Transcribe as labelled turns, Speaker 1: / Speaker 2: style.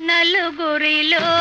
Speaker 1: నలుగురిలో